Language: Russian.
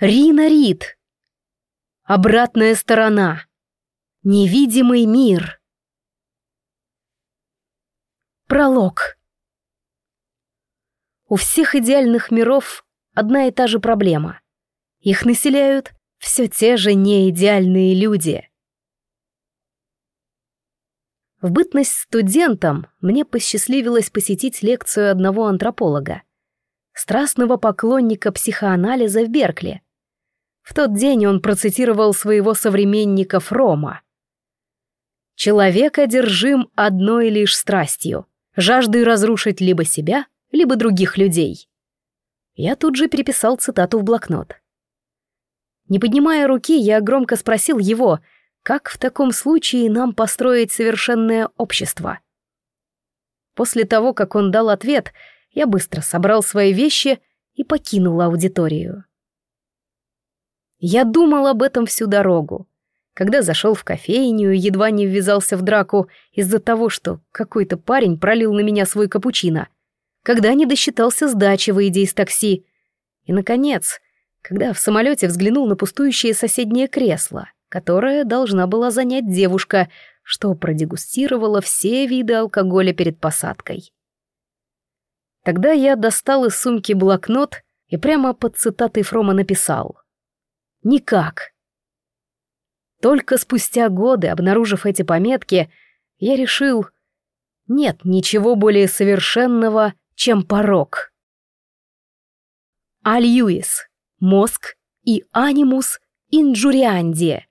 Рина Рид. Обратная сторона. Невидимый мир. Пролог. У всех идеальных миров одна и та же проблема. Их населяют все те же неидеальные люди. В бытность студентом мне посчастливилось посетить лекцию одного антрополога, страстного поклонника психоанализа в Беркли. В тот день он процитировал своего современника Фрома. «Человек одержим одной лишь страстью, жаждой разрушить либо себя, либо других людей». Я тут же переписал цитату в блокнот. Не поднимая руки, я громко спросил его, как в таком случае нам построить совершенное общество. После того, как он дал ответ, я быстро собрал свои вещи и покинул аудиторию. Я думал об этом всю дорогу. Когда зашел в кофейню, едва не ввязался в драку из-за того, что какой-то парень пролил на меня свой капучино. Когда не досчитался сдачи, выйдя из такси. И, наконец, когда в самолете взглянул на пустующее соседнее кресло, которое должна была занять девушка, что продегустировала все виды алкоголя перед посадкой. Тогда я достал из сумки блокнот и прямо под цитатой Фрома написал «Никак». Только спустя годы, обнаружив эти пометки, я решил, нет ничего более совершенного, чем порог. А. Льюис мозг и анимус инджурианди.